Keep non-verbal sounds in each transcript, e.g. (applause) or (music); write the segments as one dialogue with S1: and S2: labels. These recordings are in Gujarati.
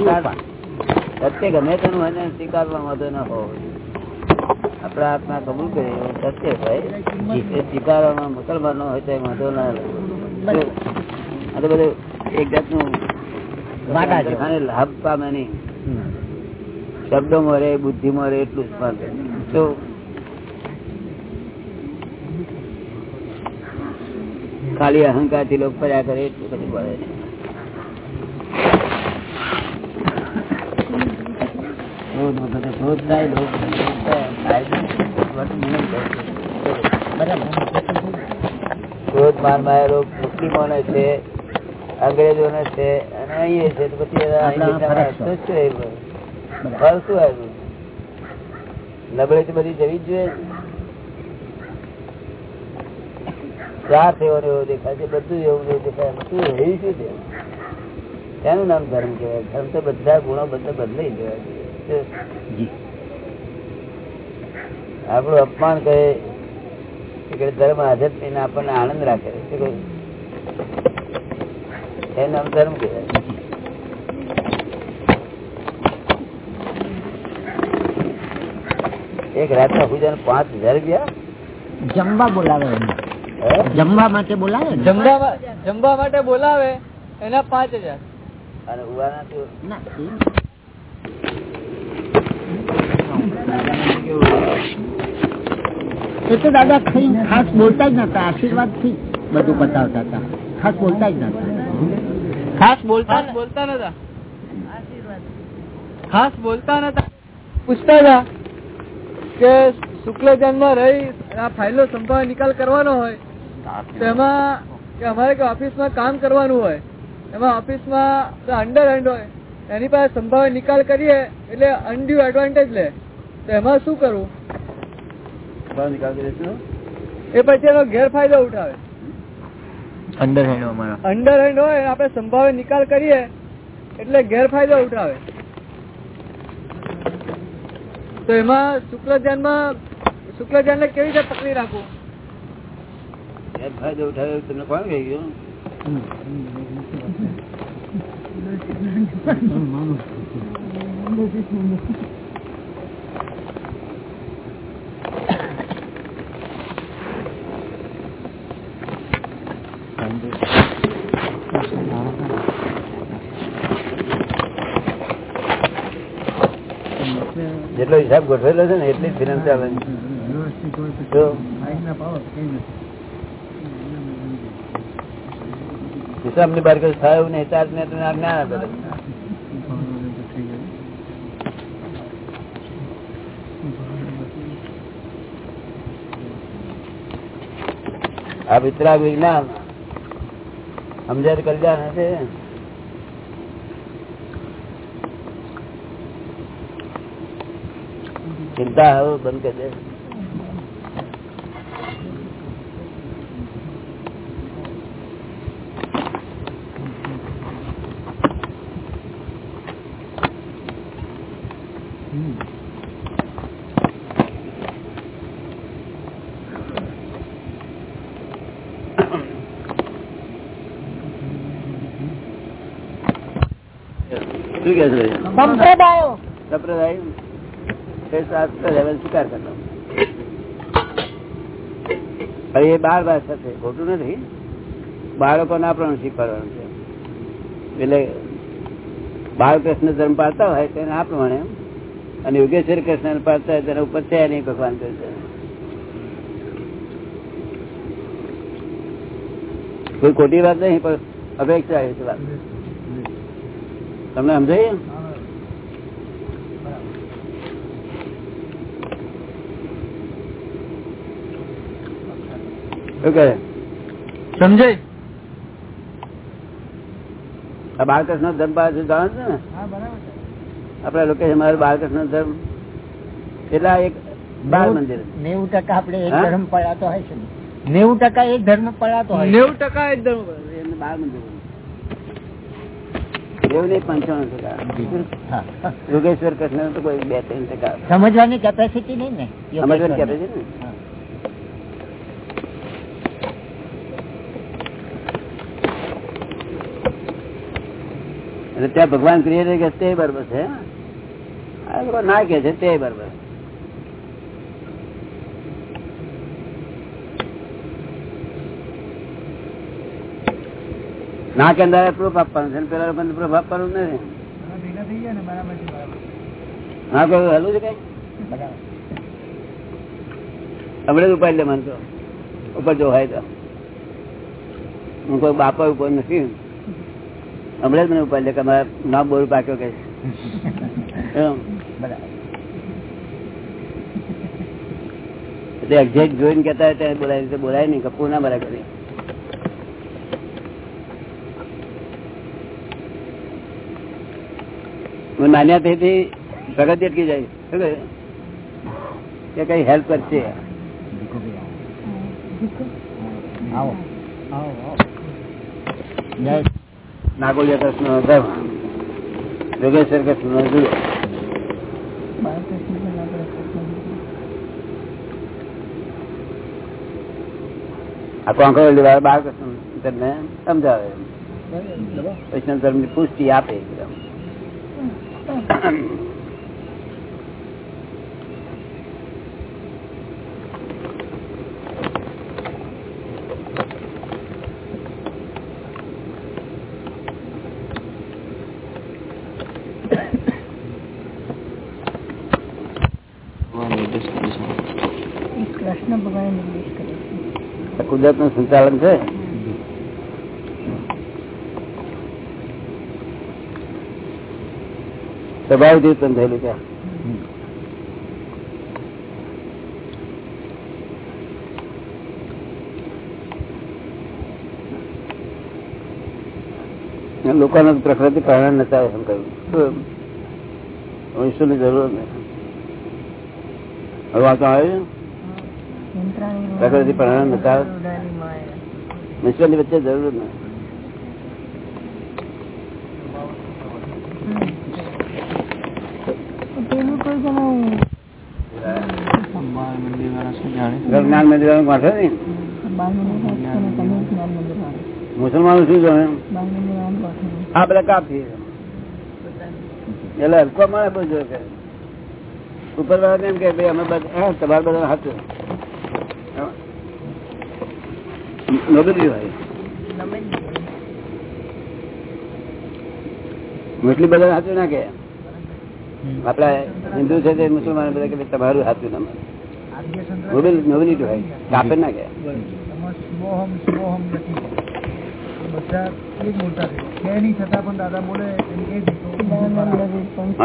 S1: સત્ય ગમે તેનું એને સ્વીકારવા માટે ના હોવો આપડે આત્મા કબૂલ કરીએ સત્ય ભાઈ એ સ્વીકારવામાં મુસલમાનો હોય તો વાંધો ના લાગે. આ તો બધું એક જાતનું
S2: વાટા
S1: લાભ પામે નહીં શબ્દો મરે બુદ્ધિ મરે એટલું જ પામે તો ખાલી અહંકારથી લોકો ફર્યા કરે એટલું બધું મળે નહીં. ક્રોધ માર માયા રોગ મુસ્લિમોને છે અંગ્રેજોને છે અને અહીંયા છે તો પછી? ફળ શું આવ્યું નબળે તો બધી જવી જ જોઈએ ચાર થયો એવો દેખાય છે. બધું એવું દેખાય. શું રહ્યું શું છે એનું નામ ધર્મ કહેવાય. ધર્મ તો બધા ગુણો બધા બદલાઈ જવાય છે આપણું અપમાન કહે ધર્મ હાજર થઈને આપણને આનંદ રાખે. છે એનું નામ ધર્મ કહેવાય. એક રાતના પૂજા પાંચ હજાર રૂપિયા?
S2: જમવા બોલાવે જમવા માટે બોલાવે
S3: જમવા જમવા માટે બોલાવે એના પાંચ હજાર.
S1: અને ઉવાના
S2: ના, એ તો દાદા કઈ ખાસ બોલતા જ નતા આશીર્વાદથી બધું બતાવતા હતા. ખાસ બોલતા જ નતા.
S3: ખાસ બોલતા બોલતા નતા? ખાસ બોલતા નતા? પૂછતા હતા કે શુક્લમાં રહી આ ફાઇલો સંભાવ નિકાલ કરવાનો હોય તેમાં કે અમારે કે ઓફિસમાં કામ કરવાનું હોય એમાં ઓફિસમાં અંડર હેન્ડ હોય એની પાસે સંભાળ નિકાલ કરીએ એટલે અનડ્યુ એડવાન્ટેજ લે. તો એમાં શું કરવું. એ પછી એનો ગેરફાયદો ઉઠાવે.
S2: અંડર હેન્ડ અમારા.
S3: અંડર હેન્ડ હોય આપણે સંભાવે નિકાલ કરીએ એટલે ગેરફાયદો ઉઠાવે. તો એમાં શુક્લ ધ્યાનમાં શુક્લ ધ્યાન કેવી રીતે પકડી રાખવું?
S1: ગેરફાયદો ઉઠાવે તમને કોણ કહી ગયું જેટલો હિસાબ ગોઠવેલો છે ને, એટલી ફિલ્મ ચાલે હિસાબની બાર થાય એવું નહીં ચાર ને આજ્ઞા આપે છે. આ વિતરાગ વિજ્ઞાન. સમજાય કલ્યાણ હશે. ચિંતા હવે બંધ કરી દે. શું કે છે?
S2: સંપ્રદાયો.
S1: સંપ્રદાય? એ શાસ્ત્ર લેવલ સ્વીકાર કરતો. એ બાર ભાષા છે ખોટું નથી. બાળકોને આપણને શીખવાડવાનું છે. એટલે બાળકૃષ્ણ ધર્મ પાડતા હોય તેને આ પ્રમાણે અને યોગેશ્વર કૃષ્ણ પાડતા હોય તેના ઉપર થયા નહીં ભગવાન કહે છે કોઈ ખોટી વાત નહીં પણ અપેક્ષા છે વાત. તમને સમજાય શું કહે?
S3: સમજાય?
S1: આ બાળકૃષ્ણ ધર્મ પાસે જાણો છે ને? આપડા લોકો અમારે બાળકૃષ્ણ ધર્મ. એટલા એક બાળ મંદિર?
S2: નેવું ટકા આપડે એક ધર્મ પડાતો હોય છે નેવું ટકા એક ધર્મ પડાતો હોય
S3: નેવું ટકા ધર્મ
S1: એમને બાળ મંદિર એવું નહીં પંચાણું ટકા.
S2: હા.
S1: યોગેશ્વર કૃષ્ણ તો કોઈ બે ત્રણ ટકા.
S2: સમજવાની કેપેસિટી નહીં ને?
S1: સમજવાની capacity ને?
S2: હા.
S1: એટલે ત્યાં ભગવાન ક્રિએટર કે તે બરોબર છે? આ લોકો ના કે છે તે બરોબર. ના કે અંદર પ્રૂફ આપવાનું છે ને પેલા બંધ પ્રૂફ આપવાનું નથી. હા, કોઈ હલું છે કઈ? હમણાં જ ઉપાડી લે મને તો. ઉપર જો હોય તો. હું કોઈ બાપા ઉપર નથી. હમણાં જ મને ઉપાડી લે કે મારા નામ બોર પાક્યો કઈ એક્ઝેક્ટ જોઈને કેતા બોલાય બોલાય નહીં, કપૂર ના બરાબર કરી હું માન્યા તેથી પ્રગતિ અટકી જાય શું કહે? કે કઈ હેલ્પ કરશે
S2: આવો જય
S1: નાગોલિયા કૃષ્ણ નો ધર્મ યોગેશ્વર કૃષ્ણ નો જુદો આ કોંકરવલ્લી વાળા બાળકૃષ્ણ તમને સમજાવે વૈષ્ણવ ધર્મની પુષ્ટિ આપે એકદમ. કુદરતનું સંચાલન છે? સ્વભાવથી ઉત્પન્ન થયેલું છે. લોકોને પ્રકૃતિ પ્રાણ નતા એમ કહ્યું. ઈશ્વર જરૂર નથી હવે વાંચો આવે પ્રકૃતિ પ્રાણ નતા. ઈશ્વરની વચ્ચે જરૂર નથી
S4: પેલું કોઈ જણાવું
S1: જ્ઞાન મંદિર વાંચો ને? મુસલમાનો શું જાણે. આ બધા કાપી એટલે હલકો મળે બધું કે ઉપર વાળા એમ કે ભાઈ અમે બધા તમારે બધા હાથું મુસ્લિમ બધા હાથું ના કે આપડા હિન્દુ છે તે મુસલમાન બધા કે તમારું હાથું ના નોબેલ નોબેલિટી હોય કાપે ના કે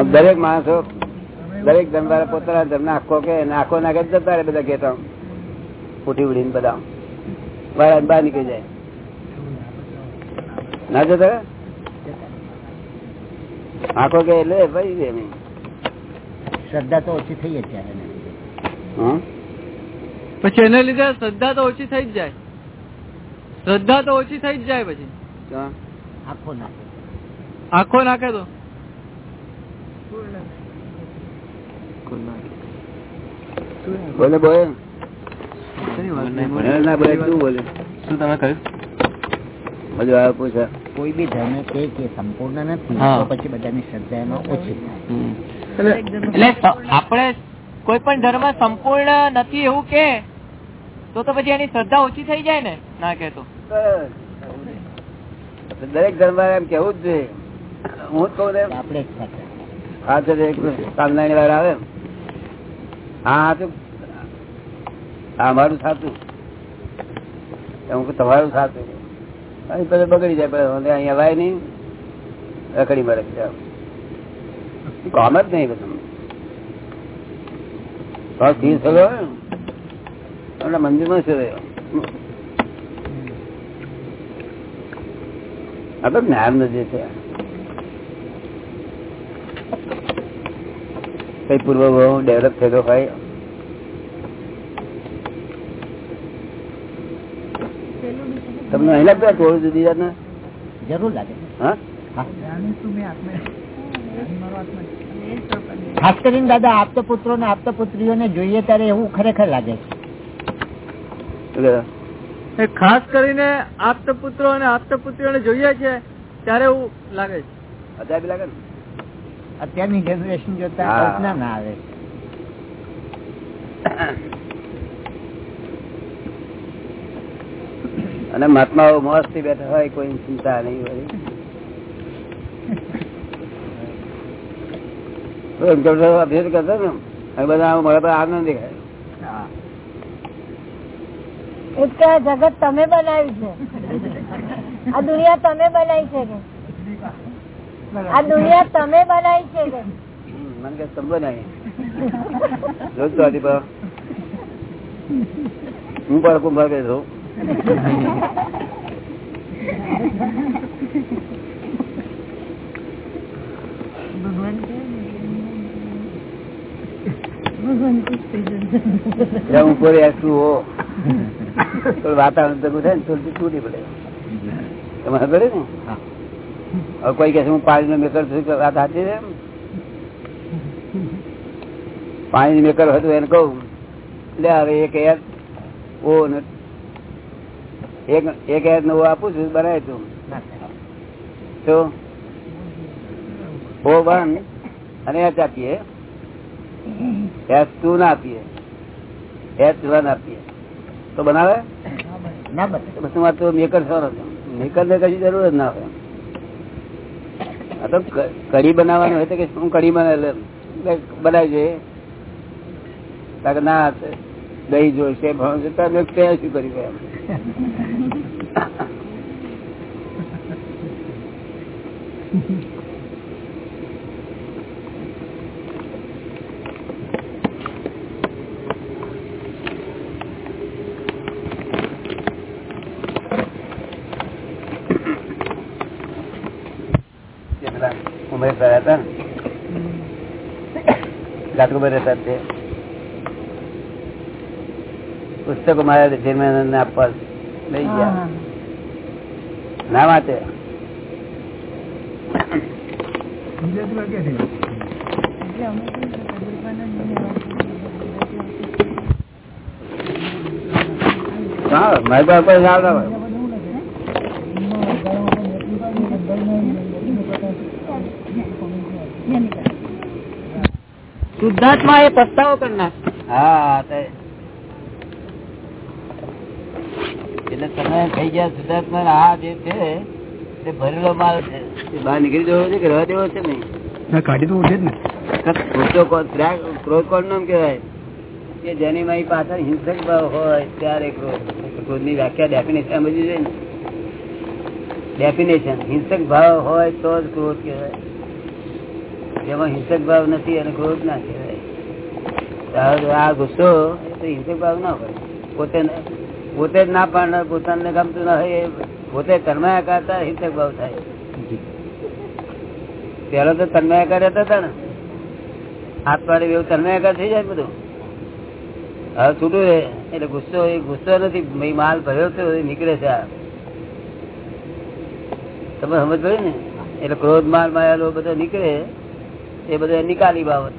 S1: દરેક માણસો દરેક ધર્મવાળા પોતાના ધર્મ આખો કે આખો નાખે જતા રહે બધા કેતા ઉઠી ઉડીને બધા બહાર બહાર નીકળી જાય. ના જતા આખો કે એટલે ભાઈ
S2: શ્રદ્ધા તો ઓછી થઈ
S1: અત્યારે?
S5: પછી એને લીધે શ્રદ્ધા તો ઓછી થઈ જ જાય. શ્રદ્ધા તો ઓછી થઈ જ જાય પછી.
S2: આખો નાખે.
S5: આખો નાખે તો.
S1: બોલે બોલે. શું
S6: તમે કહ્યું?
S1: પૂછે.
S2: કોઈ બી ધર્મ કે કે સંપૂર્ણ નથી પછી બધાની શ્રદ્ધા એમાં ઓછી
S6: એટલે આપણે કોઈ પણ ધર્મ સંપૂર્ણ નથી એવું કે તો તો પછી એની શ્રદ્ધા ઓછી થઈ જાય ને? ના કેતો
S1: દરેક ધર્મ એમ કેવું જ જોઈએ. હું જ કહું
S2: સાથે
S1: હા છે એક વાર આવે હા હાચું હા અમારું સાચું હું તમારું સાચું અહીં પછી બગડી જાય પછી અહીંયા વાય નહીં. રખડી મરે છે. કામ જ નહીં બધું. તો સ્થિર થયો એમના મંદિરમાં શું રહ્યો આ તો જ્ઞાન નથી છે. કઈ પૂર્વ ડેવલપ થયેલો ભાઈ તમને અહીં લાગતું થોડું જુદી
S2: જરૂર લાગે.
S1: હા?
S2: હા. ખાસ કરીને દાદા આપતા પુત્રો ને આપતા પુત્રીઓને જોઈએ ત્યારે એવું ખરેખર લાગે છે.
S5: ખાસ કરીને આપત પુત્રો અને આપત પુત્રીઓને જોઈએ છે ત્યારે એવું લાગે છે.
S1: અજાબી લાગે ને?
S2: અત્યારની જનરેશન જોતા. કલ્પના ના આવે.
S1: અને મહાત્માઓ મોજથી બેઠા હોય કોઈ ચિંતા નહીં હોય. અભ્યાસ કરતો ને બધા આમ પર પર આનંદ દેખાય.
S7: આ જગત તમે બનાવ્યું છે આ દુનિયા તમે બનાવી છે આ દુનિયા તમે બનાવી છે કે
S1: મને કે હું પણ કુંભાર કે છું જ્યાં. ઉપર એસું હો. વાતાવરણ તો થાય ને થોડું તૂટી પડે. તમારે પડે ને? હવે કોઈ કે હું પાણી નો મેકર છું વાત સાચી છે પાણી મેકર હતું એને કહું. લે હવે એક એર ઓ ને એક એક એર નવો આપું છું બનાય તું. તો? ઓ વન અને એચ આપીએ એચ ટુ ના આપીએ એચ વન આપીએ તો બનાવે?
S2: ના બને
S1: તો મેકર સારો મેકર ને કશી જરૂર જ ના હોય. આ તો કઢી બનાવવાનું હોય તો કે શું કઢી બનાવે? બનાવી જોઈએ. કારણ ના દહી જોઈશે ભણ છે તો મેં ત્યાં શું કરી એમ (laughs) જે પેલા ઉમેશ ભાઈ હતા ને ઘાટકુભાઈ રહેતા છે પુસ્તકો મારા ચેરમેન ને આપવા લઈ ગયા. ના વાંચે. હા મારી પાસે કોઈ ના આવે.
S6: શુદ્ધાત્મા એ પસ્તાવો કરનાર.
S1: હા એટલે તમે થઈ ગયા શુદ્ધાત્મા આ જે છે તે ભરેલો માલ છે. તે બહાર નીકળી જવો છે કે રહેવા દેવો છે નહીં?
S2: કાઢી તો ઉઠે જ ને.
S1: ક્રોધો કોણ નામ કેવાય કે જેની મારી પાછળ હિંસક ભાવ હોય ત્યારે ક્રોધ. ક્રોધની વ્યાખ્યા ડેફિનેશન સમજવી છે ને. ડેફિનેશન હિંસક ભાવ હોય તો જ ક્રોધ કહેવાય. જેમાં હિંસક ભાવ નથી અને ક્રોધ ના કહેવાય. આ ગુસ્સો હિંસક ભાવ ના હોય. પોતે પોતે જ ના પાડનાર પોતાને ગમતું ના હોય પોતે તન્માયા કરતા હિંસક ભાવ થાય. પેલો તો તન્માયાકાર રહેતા હતા ને હાથ પાડે એવું તન્માયાકાર થઈ જાય બધું. હવે છૂટું રે એટલે ગુસ્સો એ ગુસ્સો નથી માલ ભર્યો તો નીકળે છે આ. તમે સમજ પડી ને? એટલે ક્રોધ માલ માયાલો બધો નીકળે. એ બધો નિકાલી બાબત.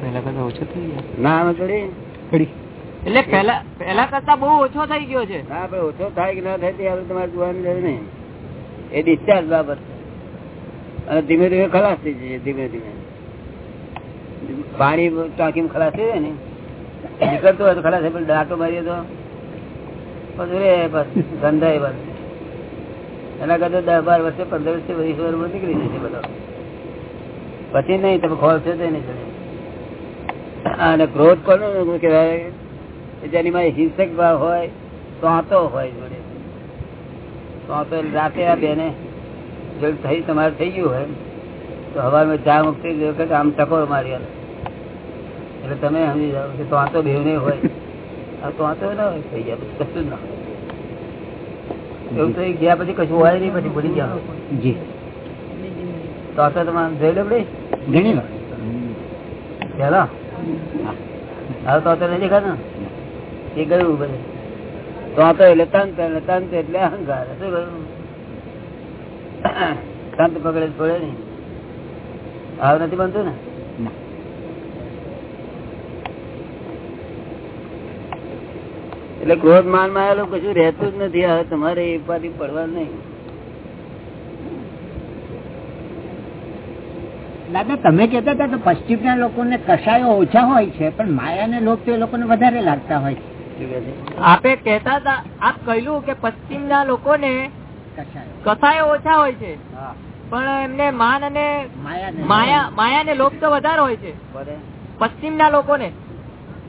S6: પેલા કરતા ઓછો થઈ ગયો.
S1: ના પડી
S6: એટલે પેલા પેલા કરતા બહુ ઓછો થઈ ગયો છે.
S1: ના ભાઈ ઓછો થાય કે ના થાય તે તમારે જોવાની જરૂર નહીં. એ ડિસ્ચાર્જ બાબત. અને ધીમે ધીમે ખલાસ થઈ જશે ધીમે ધીમે. પાણી ટાંકી ખલાસ થઈ જાય ને નીકળતું હોય તો ખલાસ થાય પણ દાંટો મારીએ તો પછી રે બસ ગંધાય બસ. એના કરતા દસ બાર વર્ષે, પંદર વર્ષે, વીસ વર્ષ નીકળી જશે બધો. પછી નહીં, તમે ખોલશો તો નહીં અને ક્રોધ કોનો કહેવાય? જેની માં હિંસક ભાવ હોય તો હોય જોડે. તો રાતે આ બેને જો થઈ, તમારે થઈ ગયું હોય, તો હવામાં ચા મુક્તિ વખત આમ ટકોર મારી. એટલે તમે સમજી જાઓ કે તો ભેવ નહીં હોય. આ તો તો ના હોય, થઈ ગયા કશું જ ના હોય. એવું તો ગયા પછી કશું હોય નહીં પછી ભૂલી ગયા.
S2: જી.
S1: તો તો તમારે જોઈ લે ભાઈ.
S2: ઘણી વાર
S1: પેલા હવે તો અત્યારે નથી દેખાતું એ ગયું બધે. તો તો એટલે તંત એટલે તંત એટલે અહંકાર. શું ગયું? તંત પકડે પડે નહીં હવે નથી બનતું ને
S2: ના.
S1: એટલે ક્રોધ માનમાં આવેલું કશું રહેતું જ નથી. હવે તમારે એ ઉપાધિ પડવા નહીં.
S2: દાદા તમે કેતા હતા કે પશ્ચિમના લોકોને કસાયો ઓછા હોય છે પણ માયાને લોક તો એ લોકોને વધારે લાગતા હોય છે?
S6: આપે કેતા હતા આપ કહ્યું કે પશ્ચિમના લોકો
S2: ને
S6: કસાયો ઓછા હોય છે. પણ એમને માન અને માયા માયા ને લોક તો વધારે હોય છે.
S1: બોલે.
S6: પશ્ચિમના લોકોને.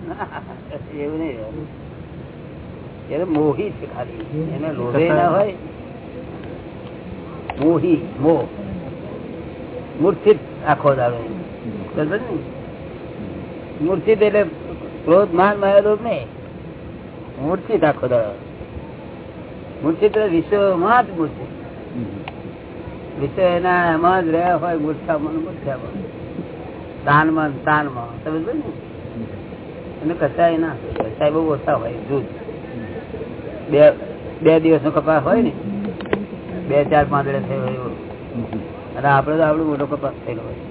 S6: (laughs)
S1: એવું નહીં એ તો મોહી છે ખાલી. એને લોભે ના હોય. મોહી મોહ. મૂર્છિત આખો દાડો મૂર્છિત એટલે ક્રોધ માન માયા લોભ નહીં. મૂર્છિત આખો દાડો. મૂર્છિત એટલે વિશ્વમાં જ મૂર્છિત. વિશ્વ એના એમાં જ રહ્યા હોય મૂર્છામાં મૂર્છામાં. તાનમાં તાનમાં. સમજ ને? અને કસાય ના. કસાય બહુ ઓછા હોય દૂધ બે બે દિવસ નો કપાસ હોય ને, બે, ચાર પાંદડે થયો હોય અને આપડે તો આપડો મોટો કપાસ થયેલો હોય.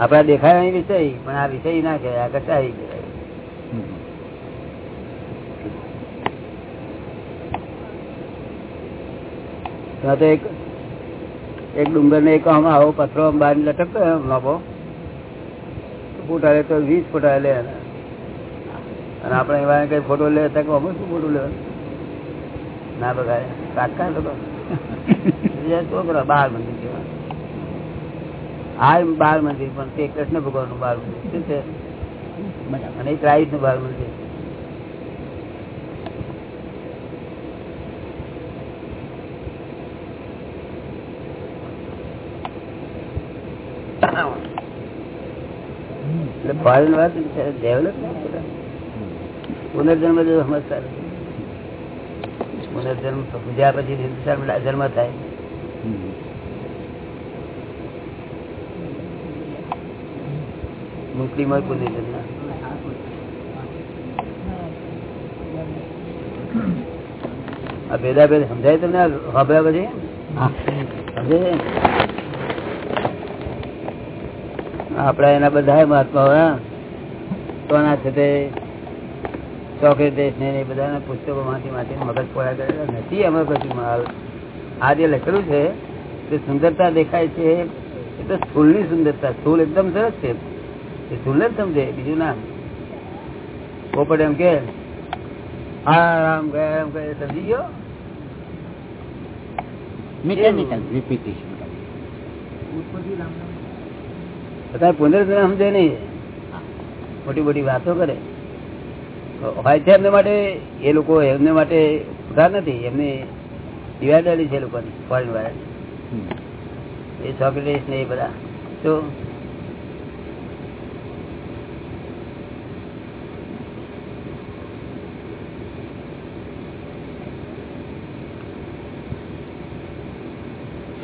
S1: આપડા દેખાય અહીં વિષય, પણ આ વિષય ના કહેવાય, આ કસાય કહેવાય. તો એક ડુંગર ને એક આવો પથરો બહાર લટકતો એમ લાંબો. ફોટા લે તો વીસ ફોટા લે અને આપણે એવા કઈ ફોટો લે તો અમે શું ફોટો લે ના બગાડે કાકા લોકો છોકરા બાર મંદિર જેવા. હા બાર મંદિર, પણ તે કૃષ્ણ ભગવાનનું બાર મંદિર. શું છે? અને અને ક્રાઇસ્ટનું બાર મંદિર એટલે ફોરેન વાત ડેવલપ પુનર્જન્મ જો સમજતા પુનર્જન્મ પૂજા પછી હિન્દુસ્તાન જન્મ થાય. મુસ્લિમ હોય પુનર્જન્મ આ ભેદા ભેદ સમજાય તમને સાંભળ્યા પછી સમજે આપડા એના બધા મહાત્મા કોના છે તે? સોક્રેટિસ ને એ બધા પુસ્તકો માંથી માંથી મગજ પોયા કરેલા. નથી અમે કશું માલ. આ જે લખેલું છે તે સુંદરતા દેખાય છે એ તો સ્થૂળની સુંદરતા. સ્થૂળ એકદમ સરસ છે. એ સ્થૂળ જ સમજે બીજું ના. પોપટ એમ કે આરામ રામ ગયા આરામ કહે સમજી ગયો?
S2: Mechanical repetition.
S1: બધા પુનર્જન્મ સમજે નહીં. મોટી મોટી વાતો કરે. હોય છે એમને માટે એ લોકો એમને માટે ઉધાર નથી. એમને ડિવાઇડેલી છે લોકોની ફોરેન વાળાની એ ચોકલેટ ને એ બધા. તો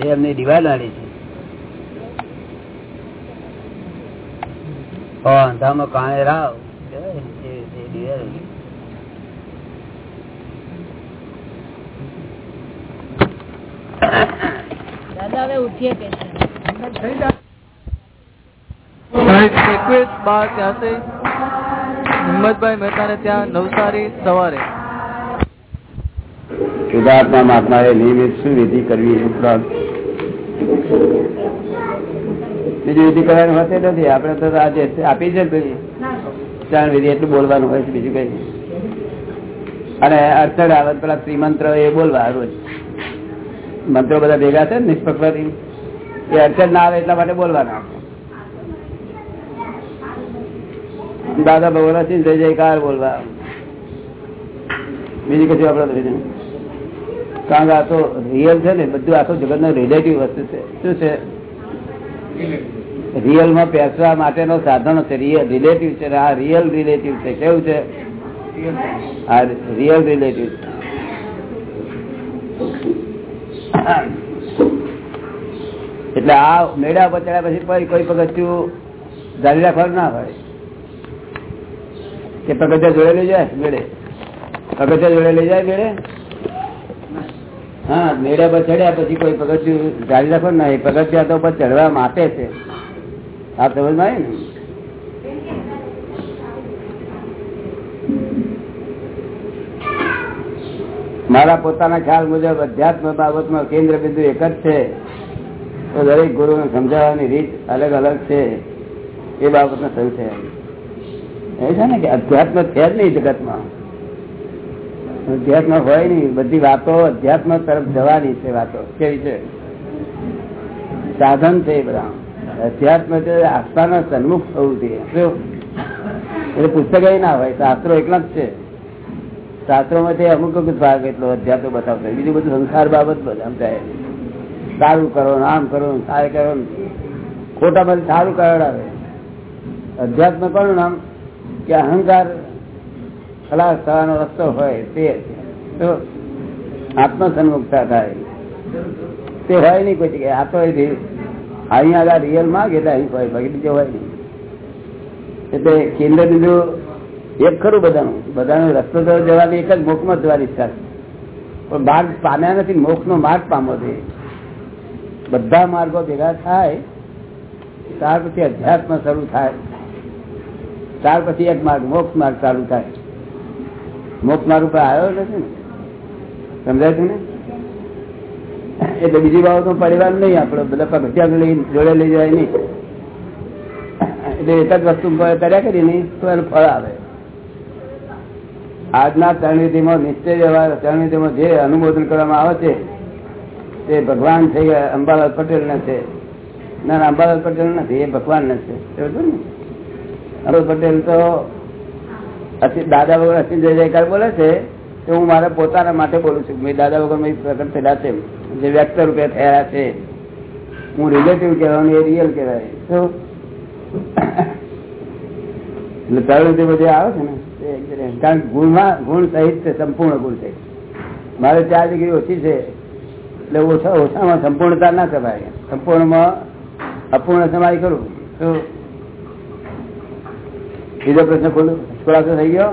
S1: એમને ડિવાઇડ વાળી છે. અંધામાં કાણે રાવ. કહેવાય ને, એ- એ divide.
S7: દાદા હવે ઉઠીએ કે છે?
S5: એકવીસ બાર ત્યાંસી. હિંમતભાઈ મહેતા ને ત્યાં નવસારી સવારે.
S1: શુદ્ધાત્મા મહાત્માએ નિયમિત શું વિધિ કરવી એ ઉપરાંત બીજી વિધિ કરવાની હોતી નથી. આપણે તો આજે આપી છે ચાર વિધિ એટલું બોલવાનું હોય છે બીજું કઈ અને અડચણ આવે પેલા ત્રિમંત્ર એ બોલવા રોજ. મંત્રો બધા ભેગા છે નિષ્પક્ષપાતી એ અડચણ ના આવે એટલા માટે બોલવાના દાદા ભગવાન જય જયકાર બોલવા. બીજી કશું આપડે. કારણ કે આ તો રિયલ છે ને, બધું આખું જગત નો રિલેટિવ વસ્તુ છે. શું છે? રિયલમાં પેસવા માટેનો સાધનો છે રિયલ રિલેટિવ છે, આ રિયલ રિલેટિવ છે, કેવું છે? આ રિયલ રિલેટિવ એટલે આ મેળા પર પછી કોઈ પગથિયું જારી રાખવાનું ના હોય. કે પગથિયા જોડે લઈ જાય? મેળે. પગથિયા જોડે લઈ જાય મેળે? હા, મેળા પર ચડ્યા પછી કોઈ પગથિયું જારી રાખો ના એ પગથિયા તો પર ચડવા માટે છે. આ સમજમાં ને મારા પોતાના ખ્યાલ મુજબ અધ્યાત્મ બાબતમાં કેન્દ્ર બિંદુ એક જ છે. તો દરેક ગુરુને સમજાવવાની રીત અલગ અલગ છે. એ બાબતનો સંશય એ છે ને કે અધ્યાત્મ છે જ નહીં જગતમાં. અધ્યાત્મ હોય નહીં. બધી વાતો અધ્યાત્મ તરફ જવાની છે વાતો. કેવી છે? સાધન છે બધા. અધ્યાત્મ છે, આસ્થાના સન્મુખ થવું જોઈએ. પુસ્તક ના હોય, શાસ્ત્રો એકલા જ છે. શાસ્ત્રો માંથી અમુક અમુક ભાગ એટલો અધ્યાત્મ બતાવતો બીજું બધું સંસાર બાબત સમજાય સારું કરો, આમ કરો, સારું કરો. ખોટા બધું સારું કરાવે અધ્યાત્મ કોનું નામ? કે અહંકાર ખલાસ થવાનો રસ્તો હોય તે તો આત્મ સન્મુખતા થાય. તે હોય નહીં કોઈ આ તો અહીંયા આગળ રિયલમાં એટલે અહીં હોય બાકી બીજો હોય એટલે કેન્દ્ર બિંદુ એક ખરું બધાનું. બધાનો રસ્તો તો જવાની એક જ મોકમાં જવાની ઈચ્છા છે. પણ માર્ગ પામ્યા નથી, મોખનો માર્ગ પામો છે. બધા માર્ગો ભેગા થાય, ત્યાર પછી અધ્યાત્મ શરૂ થાય. ત્યાર પછી એક માર્ગ, મોક્ષ માર્ગ ચાલુ થાય. મોક્ષ માર્ગ ઉપર આવ્યો નથી ને? સમજાય છે ને? એટલે બીજી બાબતો પરિવાર નહીં આપડે બધા ભગત્યા જોડે લઈ જાય નહીં. એટલે એક જ વસ્તુ કર્યા કરી નહીં તો એનું ફળ આવે. આજના ત્રણવિધિમાં નિશ્ચય વ્યવહાર ત્રણવિધિમાં જે અનુમોદન કરવામાં આવે છે, તે ભગવાન છે, અંબાલાલ પટેલ ને છે. ના અંબાલાલ પટેલ નથી, એ ભગવાન ને છે. સમજો ને? અંબાલાલ પટેલ તો દાદા ભગવાન અસિન જય જયકાર બોલે છે. તો હું મારા પોતાના માટે બોલું છું. મેં દાદા વગર મેં પ્રગટ થયેલા છે જે વ્યક્ત રૂપે થયા છે, હું રિલેટિવ કહેવાનું, એ રિયલ કહેવાય. એટલે તરણ જે બધે આવે છે ને કારણ કે ગુણમાં ગુણ સહિત છે સંપૂર્ણ ગુણ છે. મારે ચાર ડિગ્રી ઓછી છે, એટલે ઓછા ઓછામાં સંપૂર્ણતા ના કરાય. સંપૂર્ણમાં અપૂર્ણ સમાય કરું તો બીજો પ્રશ્ન ખોલું. ખુલાસો થઈ ગયો.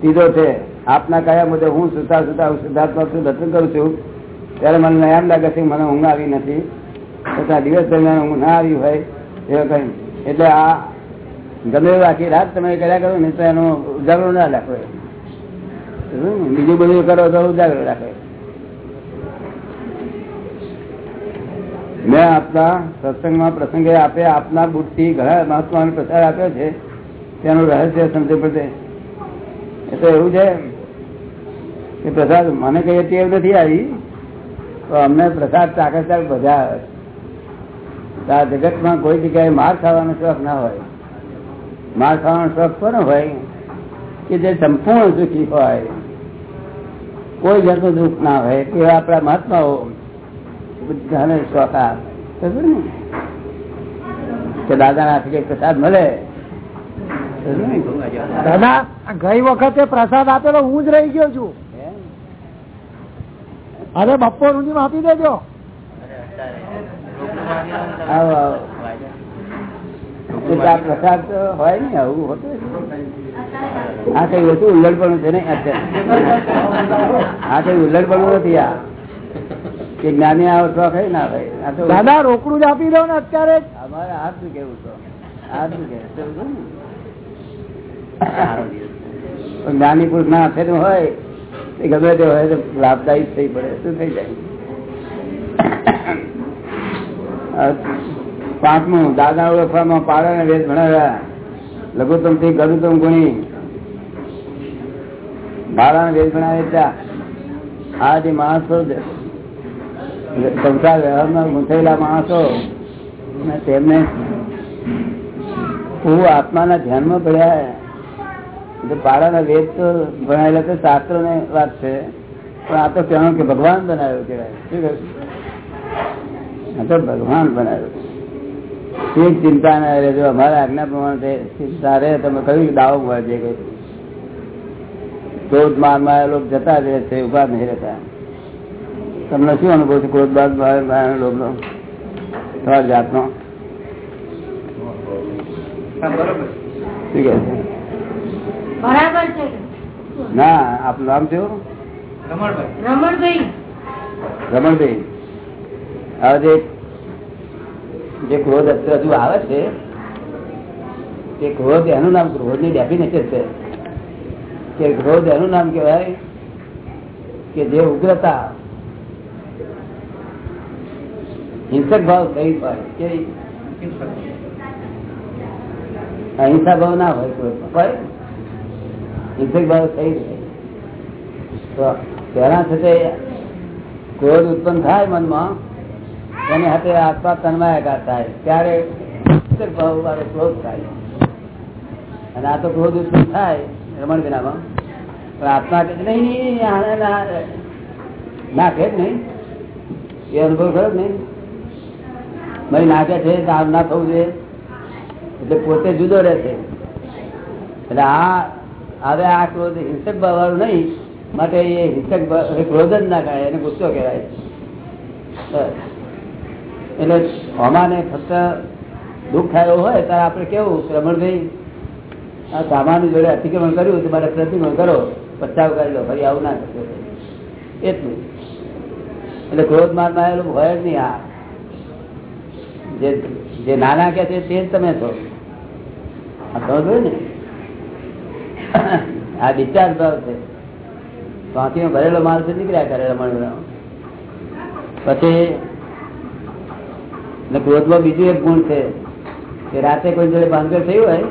S1: ત્રીજો છે આપના કયા મુજબ હું સુતા સુતા હું શુદ્ધાત્મક છું, દર્શન કરું છું. ત્યારે મને એમ લાગે છે મને ઊંઘ આવી નથી. તથા દિવસ દરમિયાન ઊંઘ ના આવી હોય એવું કઈ. એટલે આ ગમે એવું આખી રાત તમે કર્યા કરો ને તો એનો ઉજાગરો ના રાખો બીજું બધું કરો તો ઉજાગરો રાખો મેં આપના સત્સંગમાં પ્રસંગે આપે આપના બુટથી ઘણા મહત્વનો પ્રચાર આપ્યો છે. તેનું રહસ્ય સમજે પડે. એ તો એવું છે. કે પ્રસાદ મને કઈ ટેવ નથી આવી, તો અમને પ્રસાદ ચાકે ચાક બધા આવે. આ જગતમાં કોઈ જગ્યાએ માર ખાવાનો શોખ ના હોય. માર ખાવાનો શોખ કોનો હોય? કે જે સંપૂર્ણ સુખી હોય. કોઈ જાતનું દુઃખ ના હોય. એવા આપણા મહાત્માઓ બધાને શોખ આવે? કે દાદા ના કઈ પ્રસાદ મળે?
S5: દાદા, ગઈ વખતે પ્રસાદ આપેલો, હું જ રહી ગયો છું? અરે બપોર સુધી આપી દેજો.
S1: આ પ્રસાદ તો હોય ને આવું હોતું આ કઈ ઓછું ઉલ્લડપણું છે ને? આ કઈ ઉલ્લડપણું નથી આ. કે જ્ઞાની આવો શોખ કઈ ના ભાઈ આ તો
S5: દાદા રોકડું જ આપી દો ને અત્યારે.
S1: અમારે આ શું કેવું તો? આ શું કેવું? જ્ઞાની પુરુષ ના હોય. એ ગમે તે હોય તો લાભદાયી થઈ પડે શું થઈ જાય. પાંચમું, દાદા ઓળખવામાં પાડા ને વેદ ભણાવ્યા. લઘુત્તમથી ગરુત્તમ ગુણી. ભાડા વેદ ભણાવે ત્યાં આ જે માણસો સંસાર વ્યવહારમાં ગૂંથેલા માણસો. તેમને હું આત્માના ધ્યાનમાં પડ્યા તો પાડાના વેદ તો ભણાયેલા તો શાસ્ત્રો ને વાત છે. પણ આ તો કહેવાનું કે ભગવાન બનાવ્યો કહેવાય. શું કહ્યું આ તો ભગવાન બનાવ્યો એક ચિંતા ના રહેજો અમારા આજ્ઞા પ્રમાણે ચિંતા રહે તમે કયું દાવો મળે છે કઈ ક્રોધ મારમાં એ લોકો જતા રહે છે ઊભા નહીં રહેતા. તમને શું અનુભવ છે ક્રોધ બાદ માર લોભનો તમારી જાતનો? શું કહે છે?
S7: બરાબર છે.
S1: ના આપનું નામ થયું
S7: રમણભાઈ.
S1: રમણભાઈ. હવે જે જે ક્રોધ અત્યારે હજુ આવે છે તે ક્રોધ એનું નામ ક્રોધની ડેફિનેશન છે. કે ક્રોધ એનું નામ કહેવાય કે જે ઉગ્રતા હિંસક ભાવ થઈ હોય કે અહિંસા ભાવ ના હોય કોઈ પણ. ક્રોધ ઉત્પન્ન થાય મનમાં એની હાથે આસપાસ તન્માયાકાર થાય. ત્યારે ક્રોધ થાય. અને આ તો ક્રોધ ઉત્પન્ન થાય રમણ વિનામાં. પણ આત્મા કે નહીં નહીં નાખે જ નહીં. એ અનુભવ ખરો જ નહીં? મારી નાખે છે આમ ના થવું જોઈએ. એટલે પોતે જુદો રહે છે. એટલે આ હવે આ ક્રોધ હિંસક ભાવ વાળું નહીં, માટે એ હિંસક ક્રોધ જ ના કહેવાય એને ગુસ્સો કહેવાય. એટલે અમાને ફક્ત દુઃખ થયો હોય, ત્યારે આપણે કેવું રમણભાઈ આ સામાન્ય જોડે અતિક્રમણ કર્યું તો મારે પ્રતિક્રમણ કરો પચાવ કરી લો, ફરી આવું ના કરશો. એટલું. એટલે ક્રોધ મારમાં આવેલું હોય જ નહીં આ. જે નાના કે છે, તે જ તમે છો. આ સમજ ને. આ ડિસ્ચાર્જ ભાવ છે. વાંકીમાં ભરેલો માલ છે નીકળ્યા કરે રમણ પછી ક્રોધમાં બીજું એક ગુણ છે કે રાતે કોઈ જોડે ભાંગર થયું હોય,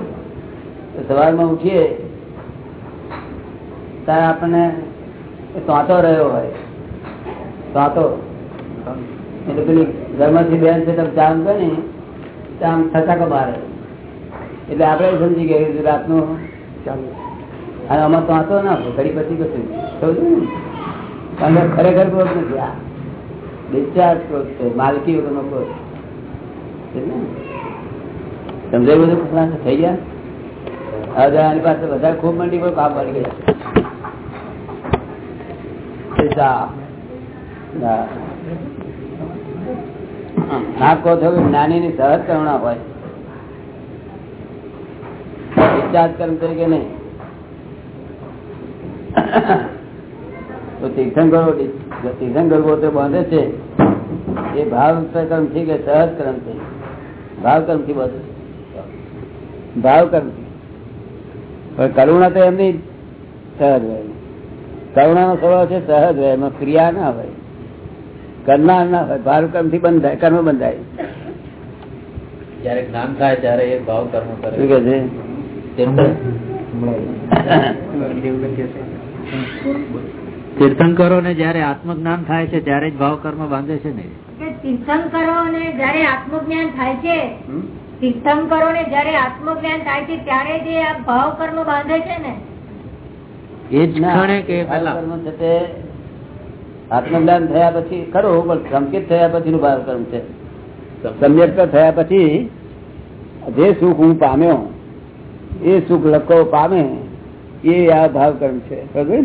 S1: તો સવારમાં ઉઠીએ ત્યારે આપણને સાંતો રહ્યો હોય. સાંતો એટલે પેલી ઘરમાંથી બેન છે તમે ચામ કરે ને તો આમ થતા મારે એટલે આપણે સમજી ગયા રાતનું ચાલુ. અને આમાં તો આતો ના ઘડી પછી કશું સમજ્યું ખરેખર ક્રોધ નથી. આ ડિસ્ચાર્જ ક્રોધ છે, માલકી વગરનો ક્રોધ. સમજાયું બધું? કૃષ્ણ? થઈ ગયા? હવે પાસે બધા ખૂબ મંડી પર કામ મળી ગયા. ના. કહો છો જ્ઞાની ની સહજ કરુણા હોય. ડિસ્ચાર્જ કર્મ તરીકે નહીં. તો તીર્થંકરો તીર્થંકર પોતે બાંધે છે. એ ભાવ કર્મથી કે સહજ કર્મથી ભાવ કર્મથી બધું. ભાવ કર્મથી પણ કરુણા તો એમની સહજ હોય. કરુણા નો સ્વભાવ છે સહજ હોય. એમાં ક્રિયા ના હોય. કરનાર ના હોય. ભાવ કર્મથી બંધાય. કર્મ બંધાય.
S8: જયારે જ્ઞાન થાય ત્યારે એ ભાવ કર્મ
S1: શું
S8: કરે
S1: કે છે?
S8: તીર્થંકરો ને જયારે આત્મજ્ઞાન થાય છે ત્યારે જ ભાવ કર્મ બાંધે છે ને?
S7: તીર્થંકરો ને જયારે આત્મજ્ઞાન થાય છે તીર્થંકરો ને જયારે આત્મજ્ઞાન થાય છે ત્યારે જે આ ભાવ કર્મ બાંધે છે ને?
S8: એ જ ક્ષણે કે
S1: આત્મજ્ઞાન થયા પછી ખરું પણ સંકેત થયા પછી નું ભાવ કર્મ છે સમ્યક થયા પછી જે સુખ હું પામ્યો એ સુખ લખો પામે એ આ ભાવ કર્મ છે.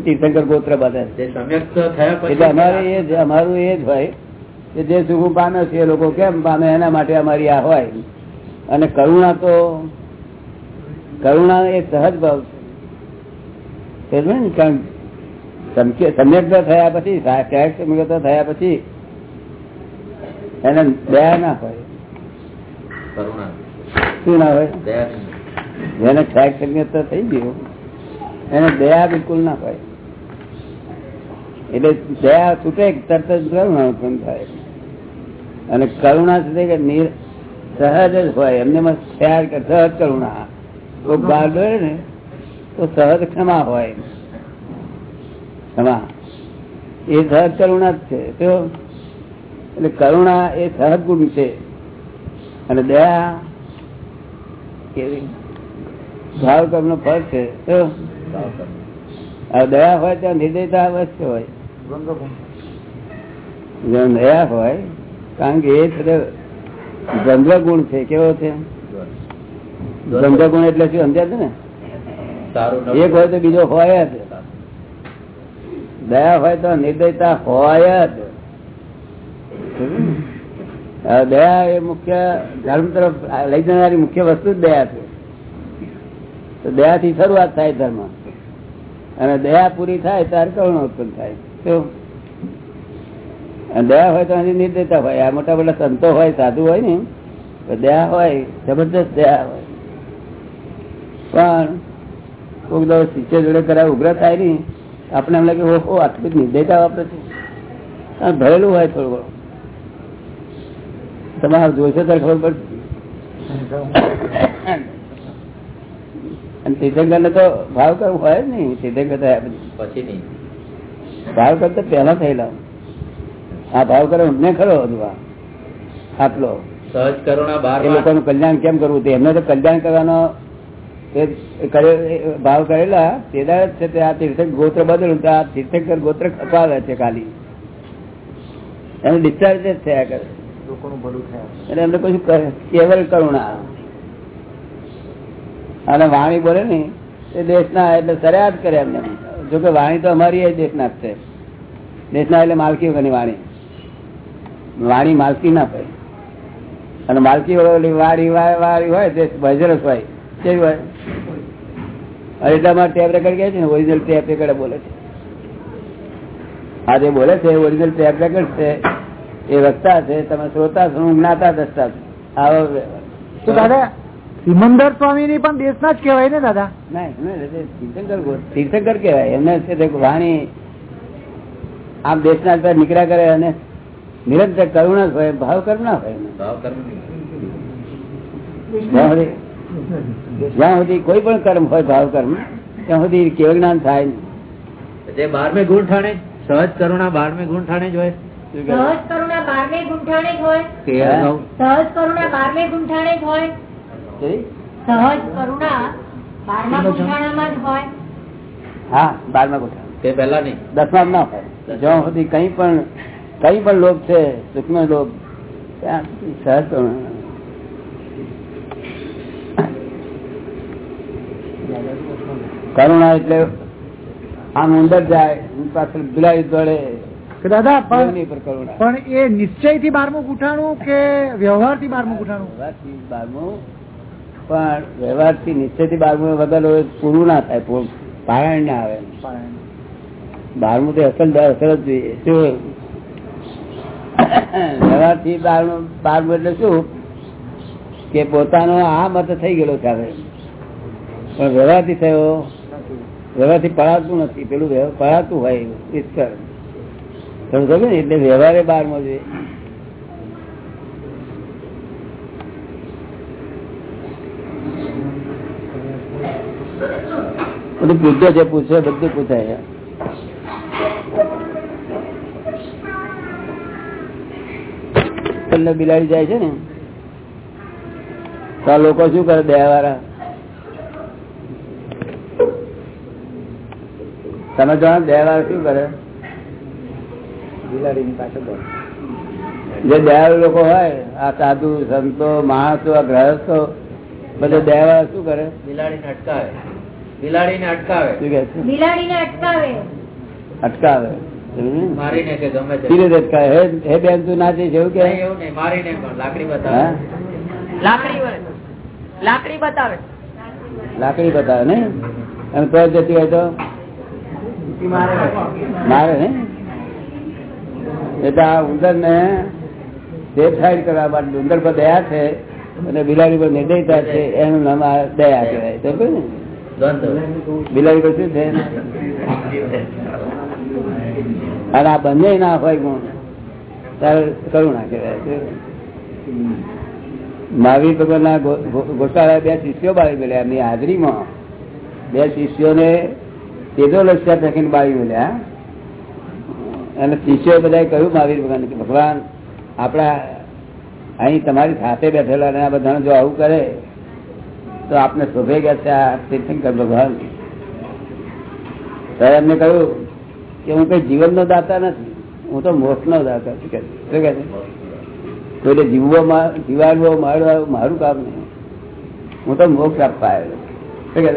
S1: તીર્થંકર ગોત્ર બધા
S8: થયા
S1: એટલે અમારે એ અમારું એ જ હોય કે જે સુખ પામે છે એ લોકો કેમ પામે? એના માટે અમારી આ હોય. અને કરુણા તો કરુણા એ સહજ ભાવ છે. સમ્યકતા થયા પછી સમ્યકતા થયા પછી એને દયા ના હોય.
S8: કરુણા.
S1: શું ના હોય? જેને ત્યાગ સમ્યકતા થઈ ગયું. એને દયા બિલકુલ ના હોય. એટલે દયા છૂટે તરત જ કરુણા ઉત્પન્ન થાય? અને કરુણા છે કે નિર- સહજ જ હોય. એમને સહજ કરુણા. કોઈક બહાર દોડે ને, તો સહજ ક્ષમા હોય. ક્ષમા. એ સહજ કરુણા જ છે. તો એટલે કરુણા એ સહજ ગુણ છે. અને દયા કેવી? ભાવ કર્મ નો ફળ છે. તો દયા હોય ત્યાં નિર્દયતા અવશ્ય હોય. દયા હોય કારણ કે એ દ્વંદ્વ ગુણ છે કેવો છે? દ્વંદ્વ ગુણ એટલે શું સમજ્યા છે ને એક હોય તો બીજો હોય જ. દયા હોય તો નિર્દયતા હોય જ. દયા એ મુખ્ય ધર્મ તરફ લઈ જનારી મુખ્ય વસ્તુ જ દયા છે. તો દયા થી શરૂઆત થાય ધર્મ. અને દયા પૂરી થાય ત્યારે કરુણા ઉત્પન્ન થાય દયા હોય તો એની નિર્દયતા હોય. આ મોટા મોટા સંતો હોય, સાધુ હોય ને, તો દયા હોય, જબરદસ્ત દયા હોય. પણ કોઈક દો શિષ્ય જોડે કરાવે, ઉગ્ર થાય નહીં આપણે એમ લાગે, ઓહો, આટલી નિર્દયતા વાપરે છે. ભરેલું હોય થોડું ઘણું. તમારે જોઈશે ત્યારે ખબર પડશે. અને તીર્થંકર ને તો ભાવ કરવું હોય જ નહીં. તીર્થંકર થયા પછી.
S8: પછી નહીં.
S1: ભાવ કરતા પહેલા થયેલા. આ ભાવ કરે ને ખરો બધું આ. આટલો.
S8: સહજ કરુણા બાર
S1: એ લોકોનું કલ્યાણ કેમ કરવું? તે એમને તો કલ્યાણ કરવાનો તે કરે- એ ભાવ કરેલા. તે દાડે છે તે આ તીર્થક ગોત્ર બદલું. તો આ તીર્થંકર ગોત્ર ખપાવે છે ખાલી. એનું ડિસ્ચાર્જ જ થયા કરે. એટલે એમને કશું કેવલ કરુણા. અને વાણી બોલે ને, એ દેશના એટલે સરેઆત કરે એમને. જોકે વાણી તો અમારી એ દેશના જ છે. દેશના એટલે માલકી વગરની વાણી. વાણી માલકી ના પડે અને માલકી વાળી વાળી વાળી હોય, તે ભજરસ હોય, કેવી હોય? અને એટલામાં ટેપ રેકર્ડ કહે છે ને ઓરિજિનલ ટેપ રેકર્ડ બોલે છે. આ જે બોલે છે ઓરિજિનલ ટેપ રેકર્ડ છે. એ વક્તા છે, તમે શ્રોતા છો જ્ઞાતા દસતા છું. આવો
S5: દાદા સિમંદર સ્વામી ની પણ દેશના જ કેવાય ને દાદા
S1: ના તીર્થંકર કેવાય એમને છે વાણી આમ દેશના અંદર નીકળ્યા કરે અને નિરંતર કરુણા હોય ભાવ કરુણા હોય
S8: ભાવ કર્મ નહીં.
S1: જ્યાં સુધી જ્યાં સુધી કોઈ પણ કર્મ હોય ભાવ કર્મ ત્યાં સુધી કેવ જ્ઞાન થાય નહીં
S8: બારમે ગુણ ઠાણે સહજ કરુણા બારમે ગુણ ઠાણે જ હોય?
S7: સહજ કરુણા બારમે ગુંઠાણે જ હોય સહજ કરુણા બારમે ગુંઠાણે જ હોય? સહજ કરુણા બારમા ગુંઠાણામાં જ હોય.
S1: હા બારમા કોઠા
S8: તે પહેલા નહીં.
S1: દસમા ના હોય. જ્યાં સુધી કઈ પણ કઈ પણ લોભ છે સૂક્ષ્મ લોભ ત્યાં સહજ કરુણા. કરુણા એટલે આમ અંદર જાય પાછળ બિલાડી દોડે
S5: દાદા પણ
S1: પર કરુણા.
S5: પણ એ નિશ્ચયથી બારમું ગુઠાણું કે વ્યવહારથી બારમું ગુઠાણું
S1: બારમું પણ વ્યવહારથી નિશ્ચયથી બારમું વગર પૂરું ના થાય પારાયણ ના આવે. બારમું તો અસલ અસર જ જોઈએ. શું? વ્યવહારથી બારમું બારમું એટલે શું? કે પોતાનો આ મત થઈ ગયેલો ત્યારે. પણ વ્યવહારથી થયો? વ્યવહારથી પડાતું નથી. પેલું પડાતું હોય ઈશ્વર. સમજો ને એટલે વ્યવહારે બારમો જોઈએ. બધું પૂછ્યો છે પૂછે બધું પૂછાય બિલાડી જાય છે ને? તો લોકો શું કરે દયા વાળા તમે જાણો દયા વાળા શું કરે? બિલાડીની પાછળ જે દયાળુ લોકો હોય આ સાધુ સંતો માણસો આ ગ્રહસ્થો બધા દયાવાળા શું કરે?
S8: બિલાડીને અટકાવે. બિલાડીને અટકાવે.
S7: બિલાડીને અટકાવે.
S1: અટકાવે. ને?
S8: મારીને કે ગમે તે.
S1: ધીરે ધીરે અટકાવે. હે હે બેન તું ના જઈશ એવું કે
S8: એવું નહીં મારીને પણ લાકડી બતાવે.
S6: લાકડી લાકડી બતાવે.
S1: લાકડી બતાવે ને અને તો જતી હોય તો? મારે ને એટલે આ ઉંદર ને સેફ સાઈડ કરવા માટે ઉંદર પર દયા છે અને બિલાડી પર નિર્દયતા છે એનું નામ આ દયા કહેવાય. તો ને બિલાડી અને આ બંને ના હોય ગુણ. કરુણા કહેવાય મહાવીર ભગવાન ના ગોટાળા બે શિષ્યો બાળી મળ્યા એમની હાજરીમાં બે શિષ્યોને તેજો લક્ષ્ય ફેંકીને બાળી મળ્યા અને શિષ્યોએ બધા કહ્યું મહાવીર ભગવાન ભગવાન, આપણા અહીં તમારી સાથે બેઠેલા અને આ બધાને જો આવું કરે તો આપને શોભે ગયા આ તીર્થંકર એમને કહ્યું કે હું કઈ જીવનનો દાતા નથી, હું તો મોક્ષનો દાતા છું કે શું કહે જીવાડવો મારવા મારું કામ નહીં. હું તો મોક્ષ આપવા આવ્યો શું કહે?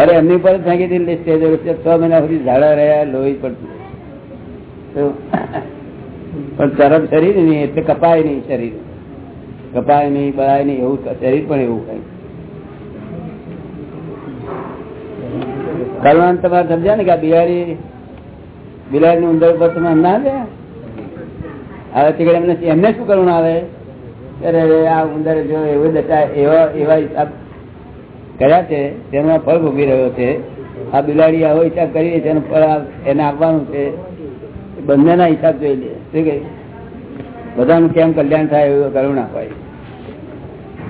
S1: અરે એમની પર ફેંકી દીધી સ્ટેજ. છ મહિના સુધી ઝાડા રહ્યા, લોહી પડતું. પણ ચરમ શરીર નહીં, એટલે કપાય નહીં શરીર. કપાય નહીં, બળાય નહીં, એવું શરીર પણ એવું કઈ. કરુણા તમારે સમજ્યા ને કે આ બિલાડી ની ઉંદર ઉપર તમે ના હવે એમને એમને શું કરવું આવે? અરે આ ઉંદર જો એવો દશા એવા એવા હિસાબ કર્યા છે તેનો ફળ ભોગવી રહ્યો છે. આ બિલાડી આવો હિસાબ કરી છે ફળ એને આપવાનું છે. બંનેના હિસાબ જોઈ લે. શું કહે? બધાનું કેમ કલ્યાણ થાય એવું કરુણા હોય?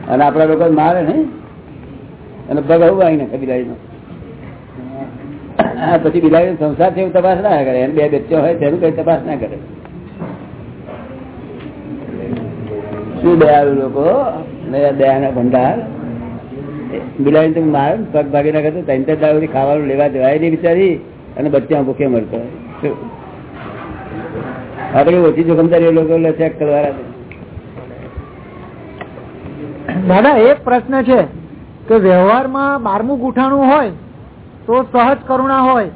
S1: અને આપડા લોકો મારે ને? અને આવું આવીને નાખે બિલાડીનો પછી બિલાડી સંસાર છે તપાસ ના કરે. એને બે બચ્ચો હોય તેનું કઈ તપાસ ના કરે. શું દયાળુ લોકો? ને દયાના ભંડાર. બિલાડી તમે મારે પગ ભાગી નાખે તો ત્રણ ત્રણ દાડો ખાવાનું લેવા દેવાય નહીં બિચારી. અને બચ્ચા ભૂખે મરતો હોય. શું? ઓછી જોખમદારી એ લોકો ચેક કરવા
S5: દાદા એક પ્રશ્ન છે કે વ્યવહારમાં બારમું ગુઠાણું હોય તો સહજ કરુણા હોય.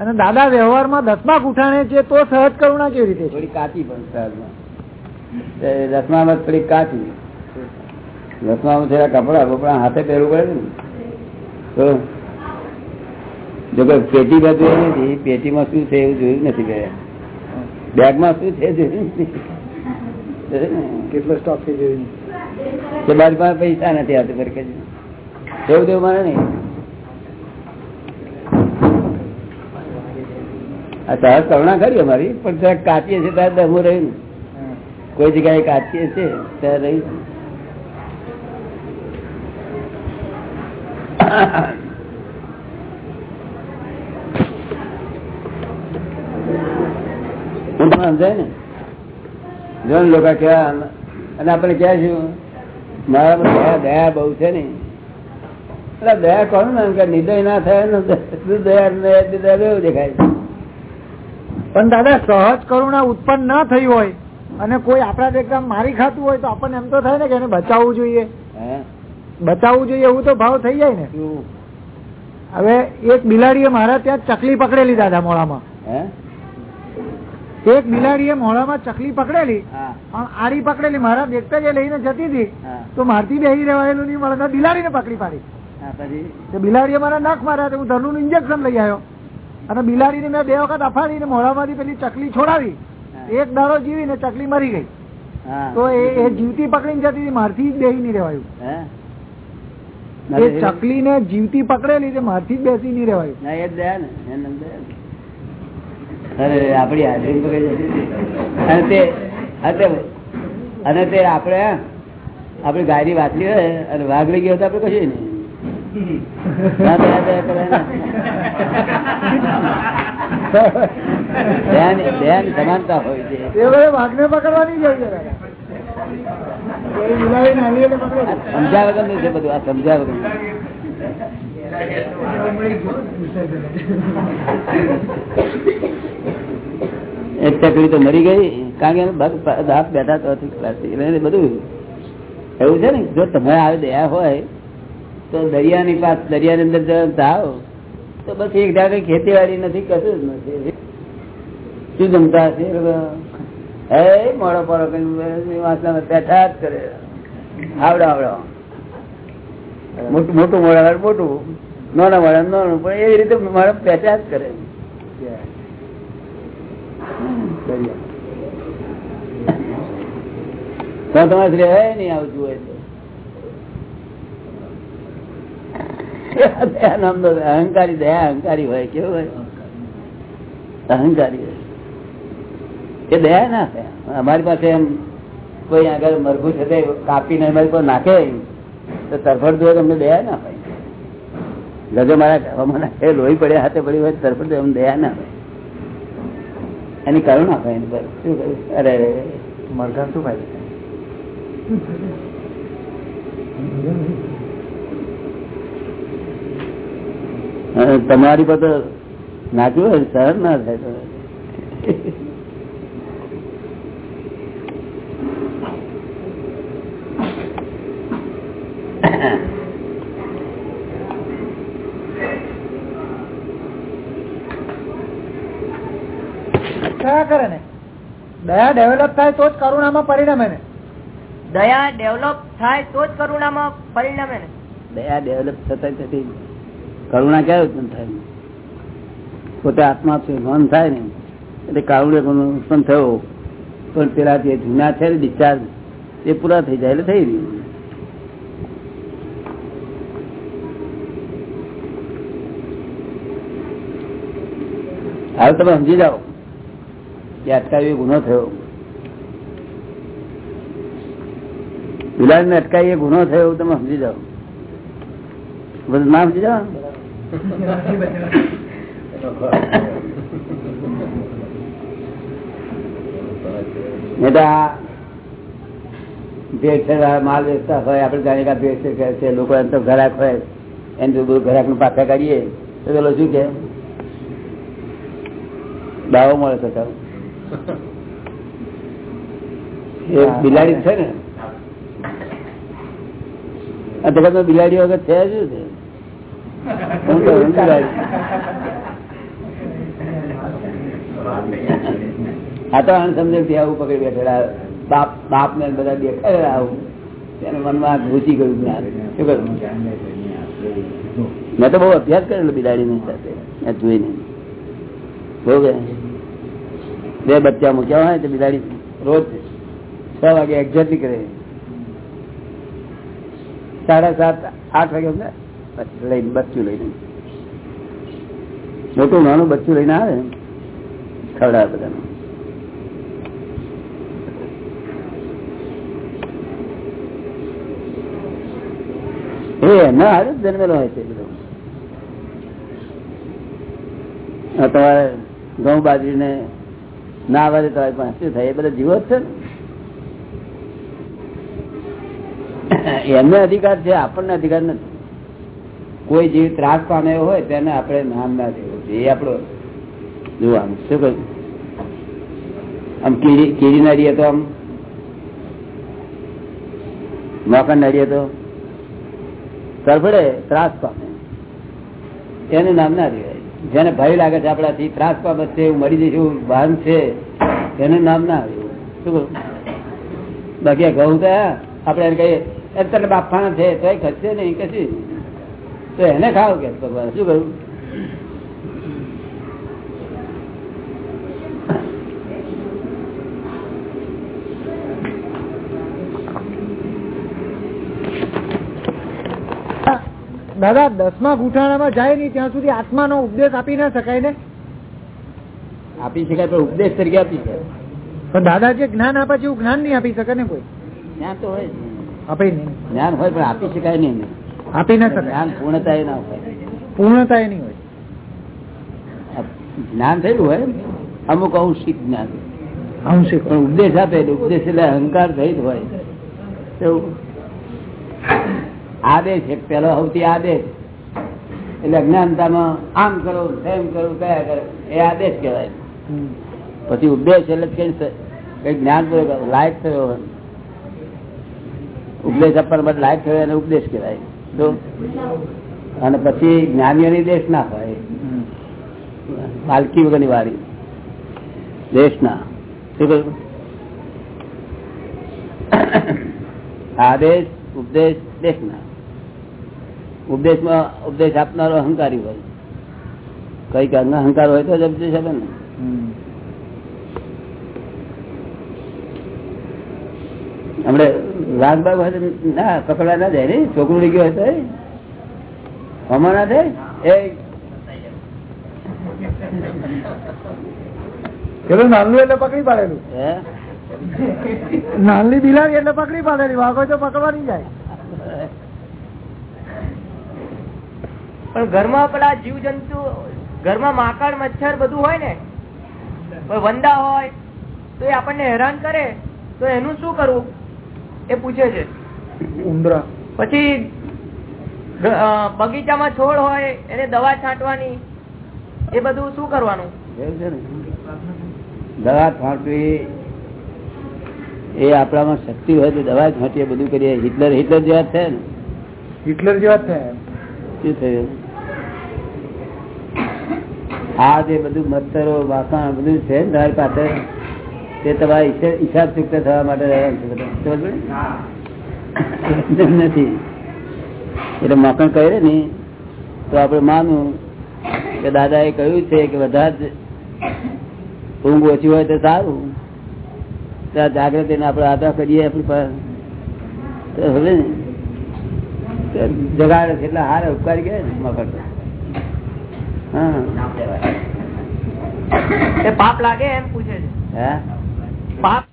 S5: અને દાદા વ્યવહારમાં દસમા ગુઠાણે છે તો સહજ કરુણા કેવી રીતે
S1: થોડી કાચી પણ સહજમાં દસમામાં થોડી કાચી. દસમામાં થોડા કપડા કપડા હાથે પહેરવું પડે ને. તો જો કે પેટી બધું નથી પેટીમાં શું છે એવું જોયું નથી ગયા. બેગમાં શું છે જોયું
S5: કેટલો સ્ટોક છે જોયું?
S1: કે મારી પાસે પૈસા નથી આવતી પર એવું તેવું મારે નહીં. આ સહજ કરુણા કરી અમારી, પણ ત્યાં કાચીએ છે ત્યારે દમું રહ્યું. કોઈ જગ્યાએ કાચીએ છે, ત્યાં રહી. સમજાય ને? જો લોકો કેવા અને આપણે ક્યાં છે મારા દયા દયા બહુ છે ને. એટલે દયા કોણ ને? કે નિર્દય ના થાય ને દયા બેઉ દેખાય?
S5: પણ દાદા સહજ કરુણા ઉત્પન્ન ના થઈ હોય અને કોઈ આપણા દેખતા મારી ખાતું હોય તો આપણને એમ તો થાય ને કે એને બચાવવું જોઈએ.
S1: હે.
S5: બચાવવું જોઈએ એવું તો ભાવ થઈ જાય ને. હવે એક બિલાડીએ મારા ત્યાં ચકલી પકડેલી દાદા મોડામાં
S1: હે?
S5: એક બિલાડીએ મોડામાં ચકલી પકડેલી આરી પકડેલી. મારા દેખતા જે લઈને જતી હતી તો મારથી બેહી રહેવાયેલું નહીં મળે. બિલાડીને પકડી પાડી. બિલાડીએ મારા નાક માર્યા હું ધરનું ઇન્જેક્શન લઈ આવ્યો. અને બિલાડીને મેં બે વખત અફાડીને મોડામાંથી પેલી ચકલી છોડાવી. એક દાડો જીવીને ચકલી મરી ગઈ. તો એ એ જીવતી પકડીને જતી હતી મારથી જ બેસી નહીં રહેવાયું. ચકલી ને જીવતી પકડેલી મારથી જ બેસી નહીં રહેવાયું
S1: ના એ જ દયા ને એનું દયા ને. અરે આપડી હાજરી અને તે અને તે- અને તે આપણે આપડી ગાયની વાતલી હોય અને વાઘ લઈ ગયો તો આપડે કશું નહીં. સમાનતા હોય છે.
S5: વાઘને પકડવાની
S1: વગર છે બધું આ સમજાવે વગર એક ચકડી તો મરી ગઈ, કારણ કે દાંત બેઠા તો બધું એવું. છે ને? જો તમે આવી દયા હોય, તો દરિયાની પાસ દરિયાની અંદર જાઓ તો બસ એક જાગે ખેતીવાડી નથી, કશું જ નથી. શું જમતા હશે એ મોડો પડો કઈ વાંચના બેઠા જ કરે. આવડો આવડો મોટું મોટું મોડા મોટું. નાના મોડા નાનું પણ એવી રીતે મારે પેચા જ કરે તો તમારે રહેવાય નહીં આવતું હોય તો? અહંકારી દયા અહંકારી હોય કેવું હોય? અહંકારી હોય. એ દયા ના થાય. અમારી પાસે એમ કોઈ આગળ મરઘું છે કાપીને અમારી પર નાખે તો તરફડ દો તમને દયા ના હોય. ગજો મારા એ લોહી પડ્યા હાથે પડી હોય તો તરફડ એમ દયા ના એની કરુણા હોય એની પર. શું કહ્યું? અરે અરે
S5: મરઘાને શું
S1: ભાઈ તમારી પર તો નાખ્યું હોય સહન ના થાય તો.
S5: કયા કરે ને. દયા ડેવલપ થાય તો જ કરુણામાં પરિણમે ને.
S6: દયા ડેવલપ થાય તો જ કરુણામાં પરિણમે ને.
S1: દયા ડેવલપ થતા થતી કરુણા ક્યારે ઉત્પન્ન થાય? પોતે આત્મા મન થાય ને એટલે કારુણ્ય ઉત્પન્ન થયો. પણ પેલા જે જૂના છે ને ડિસ્ચાર્જ એ પૂરા થઈ જાય એટલે થઈ ગયું. હવે તમે સમજી જાઓ. કે અટકાવી ગુનો થયો. બિલાડી ને અટકાવી ગુનો થયો તમે સમજી જાઓ. બધું ના સમજી જાઓ? ભેટ માલ વેચતા હોય આપડે જાણીએ ભેટ છે લોકો એમ તો ઘરાક હોય, એમ તો બધું ઘરાકનું પાછા કાઢીએ, તો પેલો શું કે? દાવો મળે તો. એ બિલાડી છે ને? આ જગત બિલાડી વગર થયા શું. આ તો અણસમજણથી આવું પકડી બેઠેલા બાપ બાપ ને બધા દેખાય આવું. તેને મનમાં ઘૂસી ગયું જ્ઞાન. શું કરું મેં તો બહુ અભ્યાસ કરેલો બિલાડી ની સાથે. મેં જોઈને. બહુ કે બે બચ્ચા મૂક્યા હોય તો બિલાડી રોજ છ વાગે એક્ઝેક્ટ નીકળે સાડા સાત, આઠ વાગે અમને પછી લઈને બચ્ચું લઈને મોટું નાનું બચ્ચું લઈને આવે ખવડાવે બધાને. એ એમના હારે જ જન્મેલો હોય છે બધો. આ તમારે ઘઉં બાજરીને ના આવે તો પણ શું થાય? એ બધા જીવો જ છે એમને અધિકાર છે, આપણને અધિકાર નથી. કોઈ જીવ ત્રાસ પામે હોય તેને આપણે નામ ના દેવું એ આપણો જોવાનું. શું કહ્યું? આમ કીડી કીડી નડીએ તો આમ? મકાન નડીએ તો? તરફડે ત્રાસ પામે. એનું નામ ના દેવાય જેને ભય લાગે છે આપણાથી, ત્રાસ બાબત છે, એવું મરી જઈશું ભાન છે એનું નામ ના આવ્યું શું બાકી ઘઉં ગયા આપણે એને કહીએ અત્યારે બાફાના છે તો ખસશે નહીં કશું તો એને ખાવ કે ભગવાન, શું કહ્યું
S5: દાદા દસમા ગુઠાણામાં જાય નહીં ત્યાં સુધી આત્માનો ઉપદેશ આપી ના શકાય ને?
S1: આપી શકાય પણ ઉપદેશ તરીકે આપી શકાય.
S5: પણ દાદા જે જ્ઞાન આપે છે એવું જ્ઞાન નહીં આપી શકે ને કોઈ?
S1: જ્ઞાન તો હોય જ.
S5: આપે નહીં.
S1: જ્ઞાન હોય પણ આપી શકાય નહીં
S5: આપી ના શકાય.
S1: જ્ઞાન પૂર્ણતા ના હોય.
S5: પૂર્ણતા નહીં હોય.
S1: જ્ઞાન થયેલું હોય અમુક અંશિક જ્ઞાન.
S5: અંશિક.
S1: પણ ઉપદેશ આપે ઉપદેશ એટલે અહંકાર સહિત હોય. તો આદેશ એક પેલો સૌથી આદેશ. એટલે અજ્ઞાનતામાં આમ કરો, તેમ કરો, કયા કરે, એ આદેશ કહેવાય. પછી ઉપદેશ એટલે કઈ જ્ઞાન લાયક થયો ઉપદેશ આપવાનો બધા લાયક થયો એને ઉપદેશ કહેવાય. તો અને પછી જ્ઞાનીઓની દેશ ના હોય. માલકી વગરની વાળી દેશના શું કહ્યું? આદેશ, ઉપદેશ દેશના ઉપદેશમાં ઉપદેશ આપનારો અહંકારી હોય. કઈ કંઈક અહંકાર હોય તો જ ઉપદેશ આપે ને. હમણે રાજબાગ હોય ના પકડવા ના જાય ને. છોકરું ગયો હોય તો હમણાં ના થાય? એ.
S5: નાનલું એટલે પકડી પાડેલું? નાનલી બિલાડી એટલે પકડી પાડેલી. વાઘો તો પકડવા નહીં જાય.
S6: પણ ઘરમાં પેલા જીવ જંતુ ઘરમાં માકડ મચ્છર બધું હોય ને વંદા હોય તો એ આપણને હેરાન કરે તો એનું શું કરવું? એ પૂછે છે.
S5: ઉંદરા.
S6: પછી બગીચામાં છોડ હોય એને દવા છાંટવાની એ બધું શું કરવાનું?
S1: છે દવા છાંટવી એ આપણામાં શક્તિ હોય તો દવા છાંટીએ બધું કરીએ. હિટલર હિટલર જેવા છે ને.
S5: હિટલર જેવા થયા
S1: શું થયું? આ જે બધું મચ્છરો, વાસણ, બધું છે ને પાસે? તે તમારા હિસાબ- હિસાબ થવા માટે નથી. એટલે મકણ કહે ને. તો આપણે માનું કે દાદા એ કહ્યું છે કે બધા જ ઊંઘ ઓછી હોય તો સારું. ત્યાં જાગૃતિ આપણે આદા કરીએ આપણી પાસે. જગાડે છે એટલે હારે ઉપકારી ગયા ને
S6: મકણ પાપ લાગે એમ પૂછે છે. પાપ